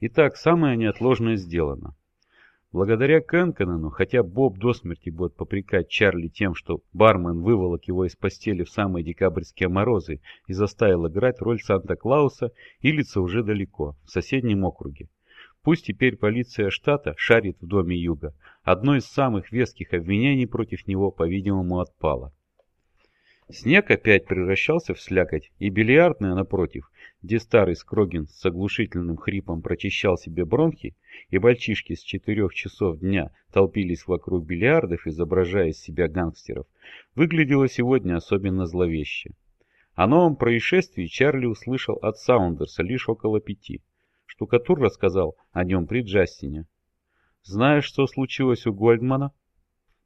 Итак, самое неотложное сделано. Благодаря Кэнконену, хотя Боб до смерти будет попрекать Чарли тем, что бармен выволок его из постели в самые декабрьские морозы и заставил играть роль Санта-Клауса, Илица уже далеко, в соседнем округе. Пусть теперь полиция штата шарит в доме Юга. Одно из самых веских обвинений против него, по-видимому, отпало. Снег опять превращался в слякоть, и бильярдная, напротив, где старый Скрогин с оглушительным хрипом прочищал себе бронхи, и мальчишки с четырех часов дня толпились вокруг бильярдов, изображая из себя гангстеров, выглядела сегодня особенно зловеще. О новом происшествии Чарли услышал от Саундерса лишь около пяти. Штукатур рассказал о нем при Джастине. «Знаешь, что случилось у Гольдмана?»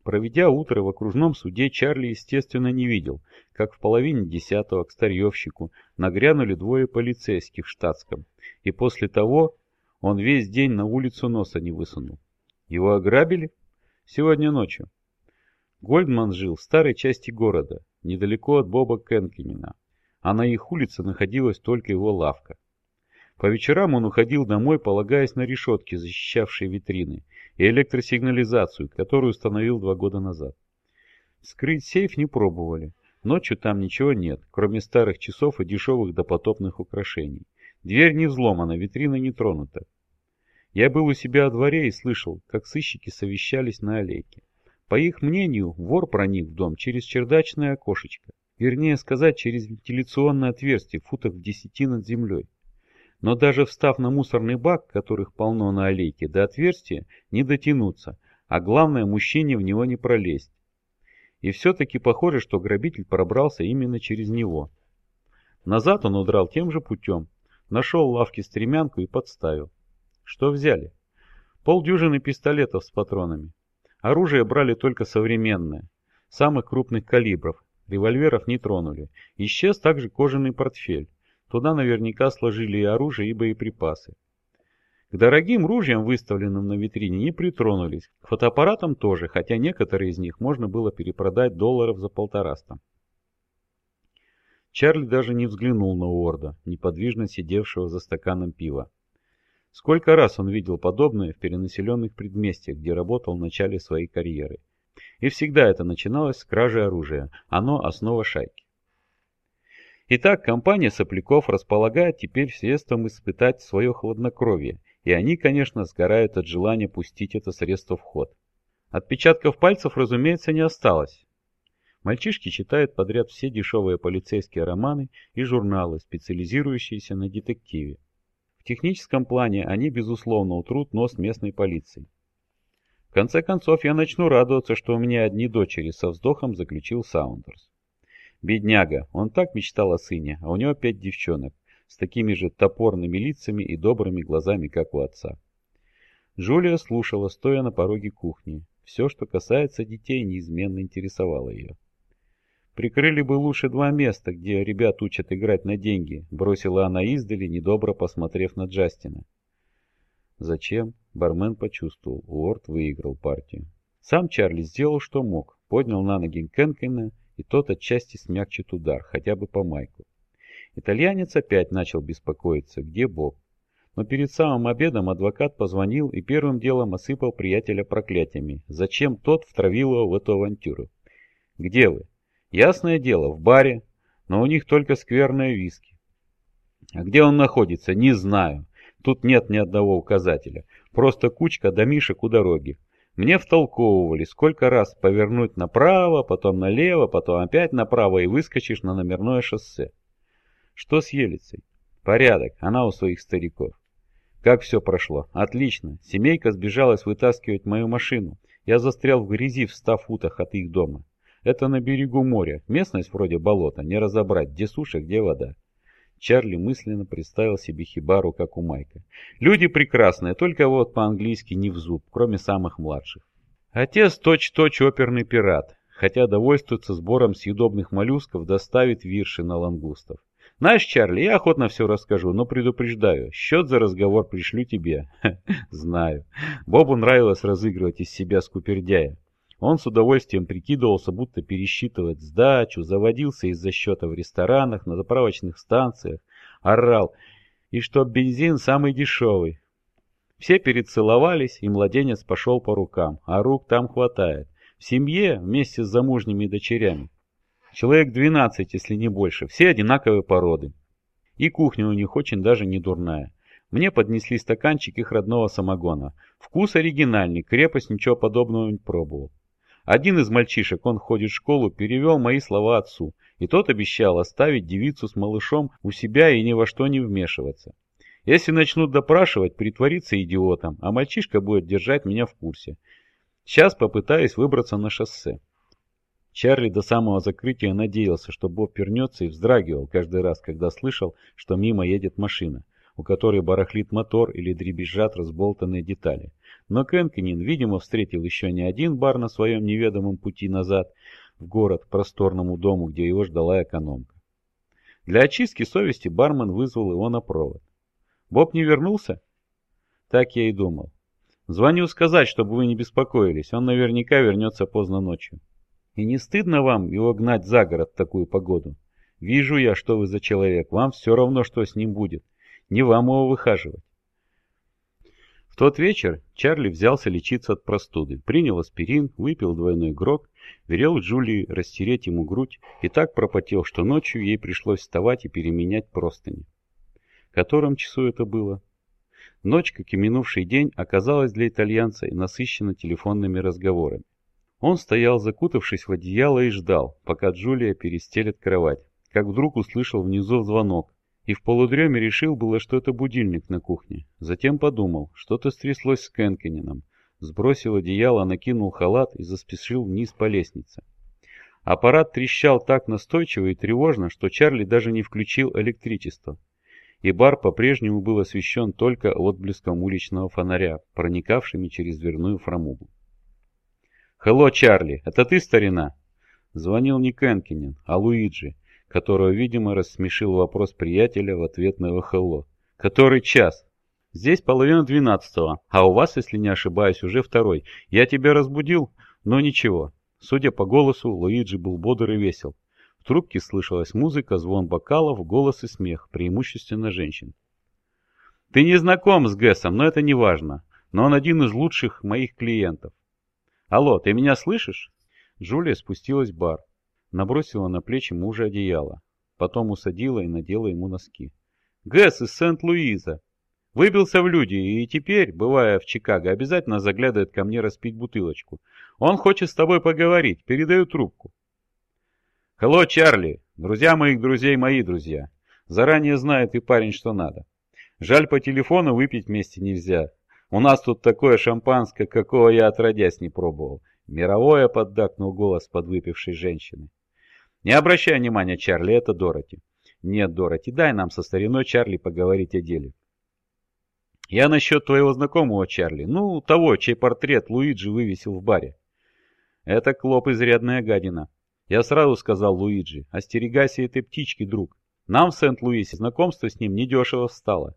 Проведя утро в окружном суде, Чарли, естественно, не видел, как в половине десятого к старьевщику нагрянули двое полицейских в штатском, и после того он весь день на улицу носа не высунул. Его ограбили? Сегодня ночью. Гольдман жил в старой части города, недалеко от Боба Кенкемена, а на их улице находилась только его лавка. По вечерам он уходил домой, полагаясь на решетки, защищавшие витрины, и электросигнализацию, которую установил два года назад. Скрыть сейф не пробовали. Ночью там ничего нет, кроме старых часов и дешевых допотопных украшений. Дверь не взломана, витрина не тронута. Я был у себя во дворе и слышал, как сыщики совещались на аллейке. По их мнению, вор проник в дом через чердачное окошечко. Вернее сказать, через вентиляционное отверстие футов в десяти над землей. Но даже встав на мусорный бак, которых полно на аллейке, до отверстия не дотянуться, а главное мужчине в него не пролезть. И все-таки похоже, что грабитель пробрался именно через него. Назад он удрал тем же путем, нашел лавки стремянку и подставил. Что взяли? Полдюжины пистолетов с патронами. Оружие брали только современное, самых крупных калибров, револьверов не тронули. Исчез также кожаный портфель. Туда наверняка сложили и оружие, и боеприпасы. К дорогим ружьям, выставленным на витрине, не притронулись. К фотоаппаратам тоже, хотя некоторые из них можно было перепродать долларов за полтораста. Чарли даже не взглянул на Уорда, неподвижно сидевшего за стаканом пива. Сколько раз он видел подобное в перенаселенных предместьях, где работал в начале своей карьеры. И всегда это начиналось с кражи оружия. Оно основа шайки. Итак, компания сопляков располагает теперь средством испытать свое хладнокровие, и они, конечно, сгорают от желания пустить это средство в ход. Отпечатков пальцев, разумеется, не осталось. Мальчишки читают подряд все дешевые полицейские романы и журналы, специализирующиеся на детективе. В техническом плане они, безусловно, утрут нос местной полиции. В конце концов, я начну радоваться, что у меня одни дочери, со вздохом заключил Саундерс. Бедняга, он так мечтал о сыне, а у него пять девчонок, с такими же топорными лицами и добрыми глазами, как у отца. Джулия слушала, стоя на пороге кухни. Все, что касается детей, неизменно интересовало ее. «Прикрыли бы лучше два места, где ребят учат играть на деньги», бросила она издали, недобро посмотрев на Джастина. Зачем? Бармен почувствовал, Уорд выиграл партию. Сам Чарли сделал, что мог, поднял на ноги Кенкина и тот отчасти смягчит удар, хотя бы по майку. Итальянец опять начал беспокоиться, где Боб. Но перед самым обедом адвокат позвонил и первым делом осыпал приятеля проклятиями. Зачем тот втравил его в эту авантюру? «Где вы?» «Ясное дело, в баре, но у них только скверные виски». «А где он находится? Не знаю. Тут нет ни одного указателя. Просто кучка домишек у дороги. Мне втолковывали, сколько раз повернуть направо, потом налево, потом опять направо и выскочишь на номерное шоссе. Что с Елицей? Порядок, она у своих стариков. Как все прошло? Отлично. Семейка сбежалась вытаскивать мою машину. Я застрял в грязи в ста футах от их дома. Это на берегу моря. Местность вроде болота, не разобрать, где суша, где вода. Чарли мысленно представил себе хибару, как у Майка. Люди прекрасные, только вот по-английски не в зуб, кроме самых младших. Отец точь-точь оперный пират, хотя довольствуется сбором съедобных моллюсков, доставит вирши на лангустов. Знаешь, Чарли, я охотно все расскажу, но предупреждаю, счет за разговор пришлю тебе. Знаю. Бобу нравилось разыгрывать из себя скупердяя. Он с удовольствием прикидывался, будто пересчитывает сдачу, заводился из-за счета в ресторанах, на заправочных станциях, орал. И что бензин самый дешевый. Все перецеловались, и младенец пошел по рукам, а рук там хватает. В семье вместе с замужними дочерями. Человек 12, если не больше, все одинаковые породы. И кухня у них очень даже не дурная. Мне поднесли стаканчик их родного самогона. Вкус оригинальный, крепость ничего подобного не пробовал. Один из мальчишек, он ходит в школу, перевел мои слова отцу, и тот обещал оставить девицу с малышом у себя и ни во что не вмешиваться. Если начнут допрашивать, притвориться идиотом, а мальчишка будет держать меня в курсе. Сейчас попытаюсь выбраться на шоссе. Чарли до самого закрытия надеялся, что Боб вернется и вздрагивал каждый раз, когда слышал, что мимо едет машина у которой барахлит мотор или дребезжат разболтанные детали. Но Кенкинин, видимо, встретил еще не один бар на своем неведомом пути назад в город, к просторному дому, где его ждала экономка. Для очистки совести бармен вызвал его на провод. «Боб не вернулся?» Так я и думал. «Звоню сказать, чтобы вы не беспокоились, он наверняка вернется поздно ночью». «И не стыдно вам его гнать за город в такую погоду? Вижу я, что вы за человек, вам все равно, что с ним будет. Не вам его выхаживать. В тот вечер Чарли взялся лечиться от простуды, принял аспирин, выпил двойной грок, велел Джулии растереть ему грудь и так пропотел, что ночью ей пришлось вставать и переменять простыни. В котором часу это было? Ночь, как и минувший день, оказалась для итальянца насыщена телефонными разговорами. Он стоял, закутавшись в одеяло, и ждал, пока Джулия перестелит кровать, как вдруг услышал внизу звонок, и в полудреме решил было, что это будильник на кухне. Затем подумал, что-то стряслось с Кенкинином. Сбросил одеяло, накинул халат и заспешил вниз по лестнице. Аппарат трещал так настойчиво и тревожно, что Чарли даже не включил электричество. И бар по-прежнему был освещен только отблеском уличного фонаря, проникавшими через дверную фрамугу. «Хелло, Чарли, это ты, старина?» Звонил не Кенкинин, а Луиджи, которого, видимо, рассмешил вопрос приятеля в ответ на его «Хелло». «Который час?» «Здесь половина двенадцатого, а у вас, если не ошибаюсь, уже второй. Я тебя разбудил, но ничего». Судя по голосу, Луиджи был бодр и весел. В трубке слышалась музыка, звон бокалов, голос и смех, преимущественно женщин. «Ты не знаком с Гэсом, но это не важно. Но он один из лучших моих клиентов. Алло, ты меня слышишь?» Джулия спустилась в бар. Набросила на плечи мужа одеяло. Потом усадила и надела ему носки. «Гэс из Сент-Луиза. Выбился в люди и теперь, бывая в Чикаго, обязательно заглядывает ко мне распить бутылочку. Он хочет с тобой поговорить. Передаю трубку». «Хелло, Чарли. Друзья моих друзей мои друзья. Заранее знает и парень, что надо. Жаль, по телефону выпить вместе нельзя. У нас тут такое шампанское, какого я отродясь не пробовал. Мировое поддакнул голос подвыпившей женщины. Не обращай внимания, Чарли, это Дороти. Нет, Дороти, дай нам со стариной Чарли поговорить о деле. Я насчет твоего знакомого, Чарли. Ну, того, чей портрет Луиджи вывесил в баре. Это Клоп изрядная гадина. Я сразу сказал Луиджи, остерегайся этой птички, друг. Нам в Сент-Луисе знакомство с ним недешево стало.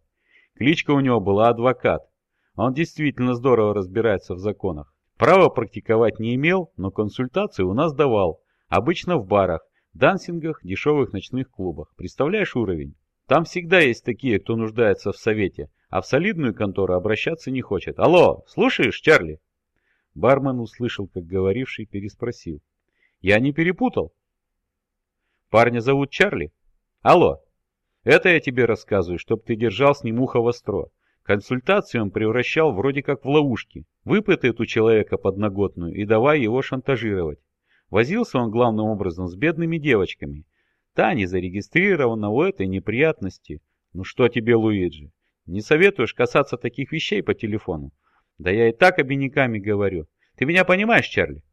Кличка у него была адвокат. Он действительно здорово разбирается в законах. Право практиковать не имел, но консультации у нас давал. Обычно в барах, дансингах, дешевых ночных клубах. Представляешь уровень? Там всегда есть такие, кто нуждается в совете, а в солидную контору обращаться не хочет. Алло, слушаешь, Чарли? Бармен услышал, как говоривший переспросил. Я не перепутал. Парня зовут Чарли? Алло. Это я тебе рассказываю, чтоб ты держал с ним ухо востро. Консультацию он превращал вроде как в ловушки. Выпытает у человека подноготную и давай его шантажировать. Возился он главным образом с бедными девочками. Та не зарегистрирована у этой неприятности. Ну что тебе, Луиджи, не советуешь касаться таких вещей по телефону? Да я и так обиняками говорю. Ты меня понимаешь, Чарли?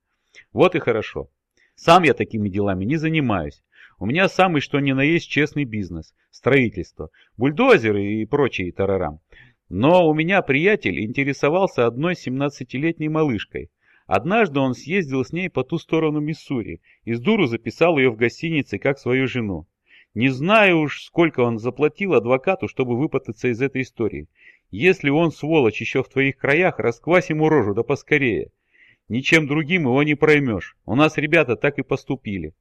Вот и хорошо. Сам я такими делами не занимаюсь. У меня самый что ни на есть честный бизнес, строительство, бульдозеры и прочие тарарам. Но у меня приятель интересовался одной 17-летней малышкой. Однажды он съездил с ней по ту сторону Миссури и с дуру записал ее в гостинице как свою жену. Не знаю уж, сколько он заплатил адвокату, чтобы выпутаться из этой истории. Если он, сволочь, еще в твоих краях, расквась ему рожу, да поскорее. Ничем другим его не проймешь. У нас ребята так и поступили.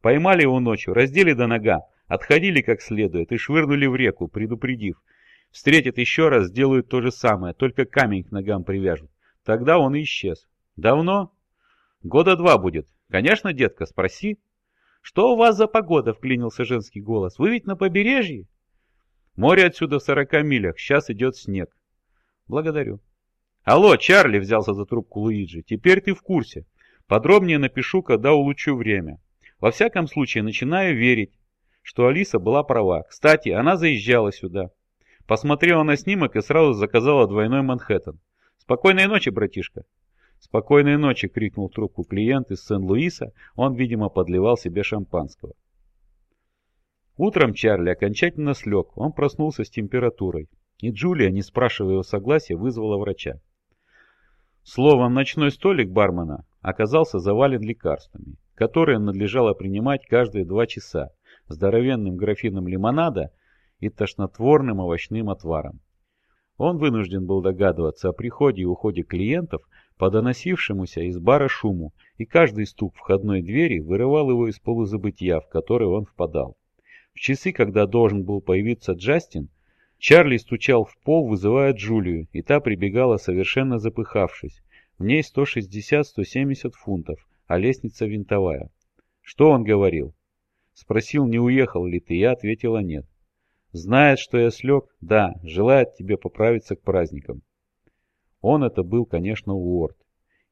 Поймали его ночью, раздели до нога, отходили как следует и швырнули в реку, предупредив. Встретят еще раз, сделают то же самое, только камень к ногам привяжут. Тогда он и исчез. Давно? Года два будет. Конечно, детка, спроси. Что у вас за погода? Вклинился женский голос. Вы ведь на побережье? Море отсюда в сорока милях. Сейчас идет снег. Благодарю. Алло, Чарли, взялся за трубку Луиджи. Теперь ты в курсе. Подробнее напишу, когда улучшу время. Во всяком случае, начинаю верить, что Алиса была права. Кстати, она заезжала сюда. Посмотрела на снимок и сразу заказала двойной Манхэттен. «Спокойной ночи, братишка!» «Спокойной ночи!» — крикнул трубку клиент из Сен-Луиса. Он, видимо, подливал себе шампанского. Утром Чарли окончательно слег. Он проснулся с температурой. И Джулия, не спрашивая его согласия, вызвала врача. Словом, ночной столик бармена оказался завален лекарствами, которые надлежало принимать каждые два часа, здоровенным графином лимонада и тошнотворным овощным отваром. Он вынужден был догадываться о приходе и уходе клиентов по доносившемуся из бара шуму, и каждый стук входной двери вырывал его из полузабытия, в который он впадал. В часы, когда должен был появиться Джастин, Чарли стучал в пол, вызывая Джулию, и та прибегала совершенно запыхавшись. В ней 160-170 фунтов, а лестница винтовая. Что он говорил? Спросил, не уехал ли ты, я ответила нет. Знает, что я слег? Да, желает тебе поправиться к праздникам. Он это был, конечно, Уорд,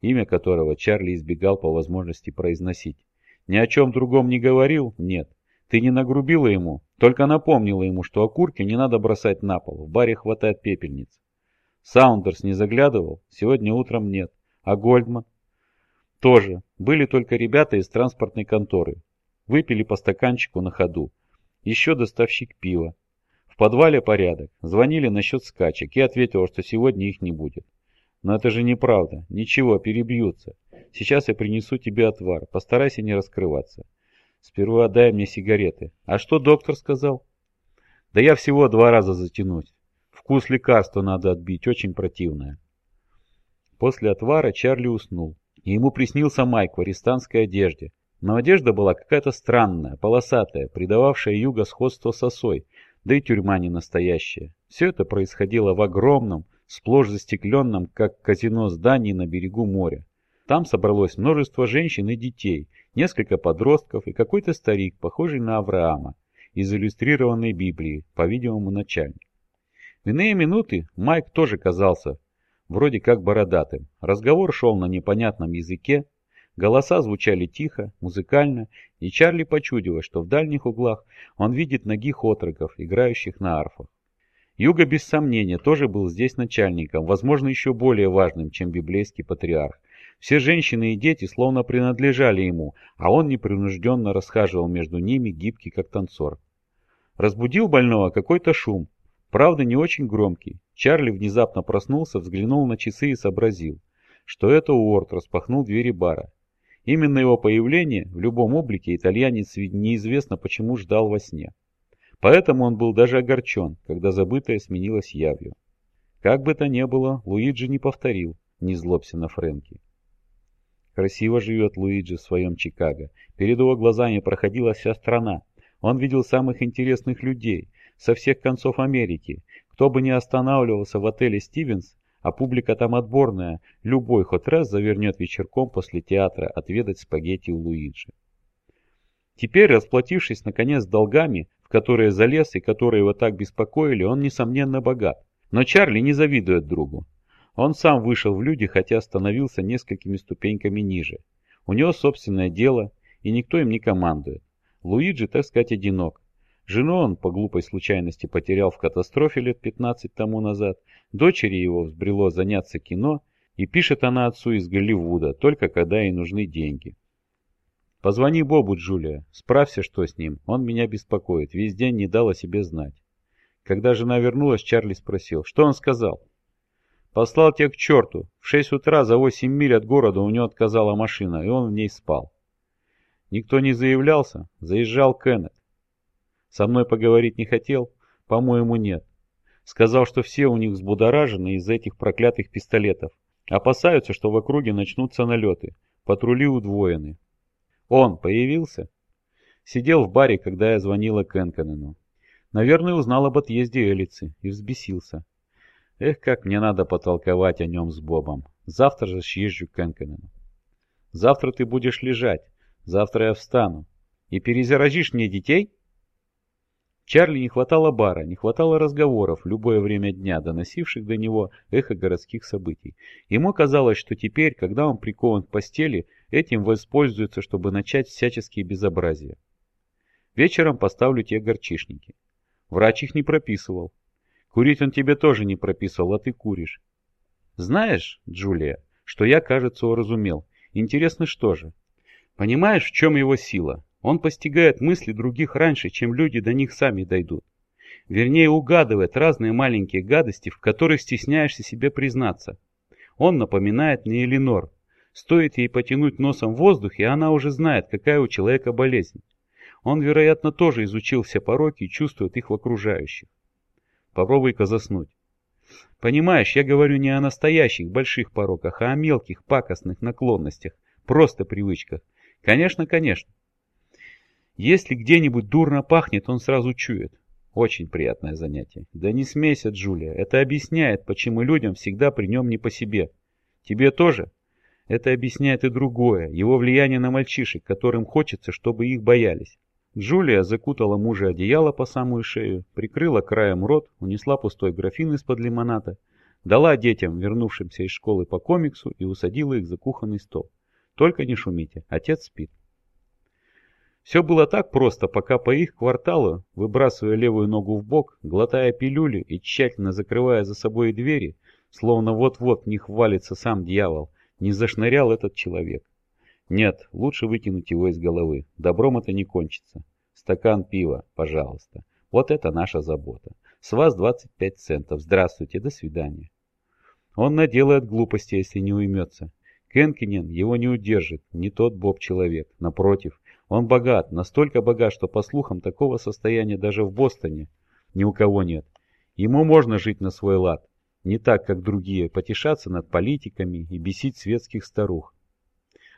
имя которого Чарли избегал по возможности произносить. Ни о чем другом не говорил? Нет. Ты не нагрубила ему, только напомнила ему, что окурки не надо бросать на пол, в баре хватает пепельниц. Саундерс не заглядывал? Сегодня утром нет. А Гольдман? Тоже. Были только ребята из транспортной конторы. Выпили по стаканчику на ходу. Еще доставщик пива. В подвале порядок. Звонили насчет скачек и ответила, что сегодня их не будет. Но это же неправда. Ничего, перебьются. Сейчас я принесу тебе отвар. Постарайся не раскрываться. Сперва дай мне сигареты. А что доктор сказал? Да я всего два раза затянусь. Вкус лекарства надо отбить, очень противное. После отвара Чарли уснул. И ему приснился Майк в арестантской одежде. Но одежда была какая-то странная, полосатая, придававшая юго сходство с осой, да и тюрьма не настоящая. Все это происходило в огромном, сплошь застекленном, как казино здании на берегу моря. Там собралось множество женщин и детей, несколько подростков и какой-то старик, похожий на Авраама, из иллюстрированной Библии, по-видимому, начальник. В иные минуты Майк тоже казался вроде как бородатым. Разговор шел на непонятном языке, Голоса звучали тихо, музыкально, и Чарли почудилось, что в дальних углах он видит ногих отроков, играющих на арфах. Юга, без сомнения, тоже был здесь начальником, возможно, еще более важным, чем библейский патриарх. Все женщины и дети словно принадлежали ему, а он непринужденно расхаживал между ними, гибкий как танцор. Разбудил больного какой-то шум, правда не очень громкий. Чарли внезапно проснулся, взглянул на часы и сообразил, что это Уорд распахнул двери бара. Именно его появление в любом облике итальянец неизвестно почему ждал во сне. Поэтому он был даже огорчен, когда забытое сменилось явью. Как бы то ни было, Луиджи не повторил «Не злобся на Фрэнки». Красиво живет Луиджи в своем Чикаго. Перед его глазами проходила вся страна. Он видел самых интересных людей со всех концов Америки. Кто бы ни останавливался в отеле «Стивенс», а публика там отборная, любой хоть раз завернет вечерком после театра отведать спагетти у Луиджи. Теперь, расплатившись наконец долгами, в которые залез и которые его так беспокоили, он несомненно богат. Но Чарли не завидует другу. Он сам вышел в люди, хотя становился несколькими ступеньками ниже. У него собственное дело, и никто им не командует. Луиджи, так сказать, одинок. Жену он по глупой случайности потерял в катастрофе лет 15 тому назад, дочери его взбрело заняться кино, и пишет она отцу из Голливуда, только когда ей нужны деньги. «Позвони Бобу, Джулия, справься, что с ним, он меня беспокоит, весь день не дал о себе знать». Когда жена вернулась, Чарли спросил, что он сказал? «Послал тебя к черту. В шесть утра за восемь миль от города у него отказала машина, и он в ней спал». Никто не заявлялся, заезжал Кеннет. Со мной поговорить не хотел? По-моему, нет. Сказал, что все у них взбудоражены из-за этих проклятых пистолетов. Опасаются, что в округе начнутся налеты. Патрули удвоены. Он появился? Сидел в баре, когда я звонила Кенканену. Наверное, узнал об отъезде Элицы и взбесился. Эх, как мне надо потолковать о нем с Бобом. Завтра же съезжу к Энкенену. Завтра ты будешь лежать, завтра я встану. И перезаразишь мне детей? Чарли не хватало бара, не хватало разговоров любое время дня, доносивших до него эхо городских событий. Ему казалось, что теперь, когда он прикован к постели, этим воспользуются, чтобы начать всяческие безобразия. Вечером поставлю те горчишники. Врач их не прописывал. Курить он тебе тоже не прописывал, а ты куришь. Знаешь, Джулия, что я, кажется, уразумел. Интересно, что же? Понимаешь, в чем его сила? Он постигает мысли других раньше, чем люди до них сами дойдут. Вернее, угадывает разные маленькие гадости, в которых стесняешься себе признаться. Он напоминает мне Эленор. Стоит ей потянуть носом воздух, и она уже знает, какая у человека болезнь. Он, вероятно, тоже изучил все пороки и чувствует их в окружающих. Попробуй-ка заснуть. Понимаешь, я говорю не о настоящих больших пороках, а о мелких пакостных наклонностях, просто привычках. Конечно, конечно. Если где-нибудь дурно пахнет, он сразу чует. Очень приятное занятие. Да не смейся, Джулия, это объясняет, почему людям всегда при нем не по себе. Тебе тоже? Это объясняет и другое, его влияние на мальчишек, которым хочется, чтобы их боялись. Джулия закутала мужа одеяло по самую шею, прикрыла краем рот, унесла пустой графин из-под лимоната, дала детям, вернувшимся из школы по комиксу, и усадила их за кухонный стол. Только не шумите, отец спит. Все было так просто, пока по их кварталу, выбрасывая левую ногу в бок, глотая пилюли и тщательно закрывая за собой двери, словно вот-вот в них валится сам дьявол, не зашнырял этот человек. Нет, лучше выкинуть его из головы, добром это не кончится. Стакан пива, пожалуйста. Вот это наша забота. С вас 25 центов. Здравствуйте, до свидания. Он наделает глупости, если не уймется. Кенкинен его не удержит, не тот Боб-человек. Напротив, он богат, настолько богат, что по слухам такого состояния даже в Бостоне ни у кого нет. Ему можно жить на свой лад, не так, как другие, потешаться над политиками и бесить светских старух.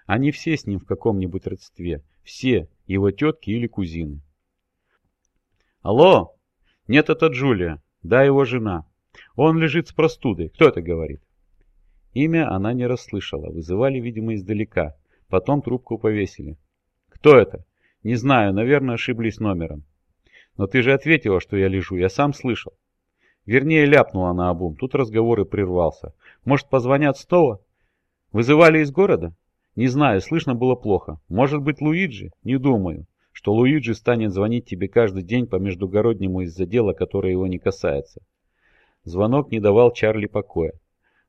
Они все с ним в каком-нибудь родстве, все, его тетки или кузины. «Алло! Нет, это Джулия, да, его жена. Он лежит с простудой, кто это говорит?» Имя она не расслышала, вызывали, видимо, издалека, потом трубку повесили. «Кто это?» «Не знаю, наверное, ошиблись номером». «Но ты же ответила, что я лежу, я сам слышал». Вернее, ляпнула на обум, тут разговор и прервался. «Может, позвонят снова?» «Вызывали из города?» «Не знаю, слышно было плохо. Может быть, Луиджи?» «Не думаю, что Луиджи станет звонить тебе каждый день по междугороднему из-за дела, которое его не касается». Звонок не давал Чарли покоя.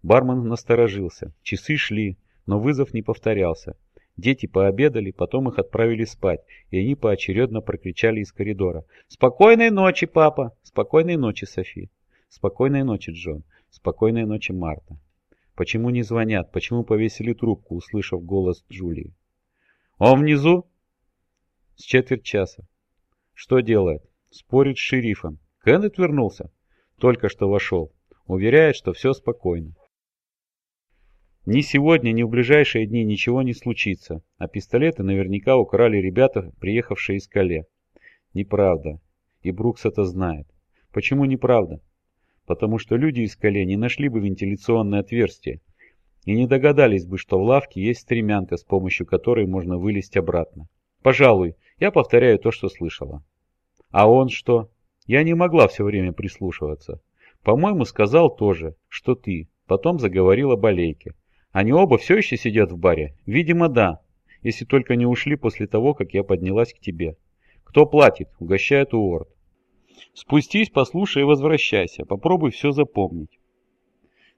Бармен насторожился. Часы шли, но вызов не повторялся. Дети пообедали, потом их отправили спать, и они поочередно прокричали из коридора. «Спокойной ночи, папа! Спокойной ночи, Софи! Спокойной ночи, Джон! Спокойной ночи, Марта!» Почему не звонят? Почему повесили трубку, услышав голос Джулии? «Он внизу?» «С четверть часа». «Что делает?» «Спорит с шерифом». «Кеннет вернулся?» «Только что вошел. Уверяет, что все спокойно». Ни сегодня, ни в ближайшие дни ничего не случится, а пистолеты наверняка украли ребята, приехавшие из Кале. Неправда. И Брукс это знает. Почему неправда? Потому что люди из Кале не нашли бы вентиляционное отверстие и не догадались бы, что в лавке есть стремянка, с помощью которой можно вылезть обратно. Пожалуй, я повторяю то, что слышала. А он что? Я не могла все время прислушиваться. По-моему, сказал тоже, что ты. Потом заговорил о болейке. Они оба все еще сидят в баре? Видимо, да. Если только не ушли после того, как я поднялась к тебе. Кто платит? Угощает Уорд. Спустись, послушай и возвращайся. Попробуй все запомнить.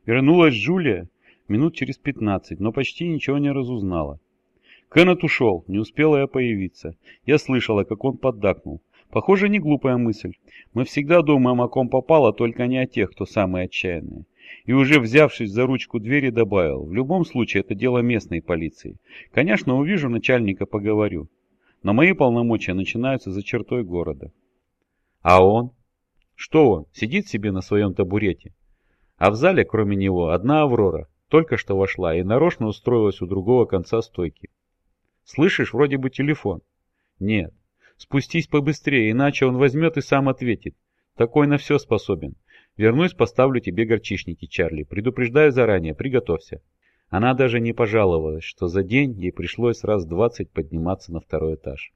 Вернулась Джулия минут через пятнадцать, но почти ничего не разузнала. Кеннет ушел, не успела я появиться. Я слышала, как он поддакнул. Похоже, не глупая мысль. Мы всегда думаем, о ком попало, только не о тех, кто самый отчаянный и уже взявшись за ручку двери добавил, в любом случае это дело местной полиции. Конечно, увижу начальника, поговорю. Но мои полномочия начинаются за чертой города. А он? Что он? Сидит себе на своем табурете. А в зале, кроме него, одна Аврора. Только что вошла и нарочно устроилась у другого конца стойки. Слышишь, вроде бы телефон. Нет. Спустись побыстрее, иначе он возьмет и сам ответит. Такой на все способен. Вернусь, поставлю тебе горчишники, Чарли. Предупреждаю заранее, приготовься. Она даже не пожаловалась, что за день ей пришлось раз двадцать подниматься на второй этаж.